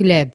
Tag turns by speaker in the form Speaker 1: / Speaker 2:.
Speaker 1: хлеб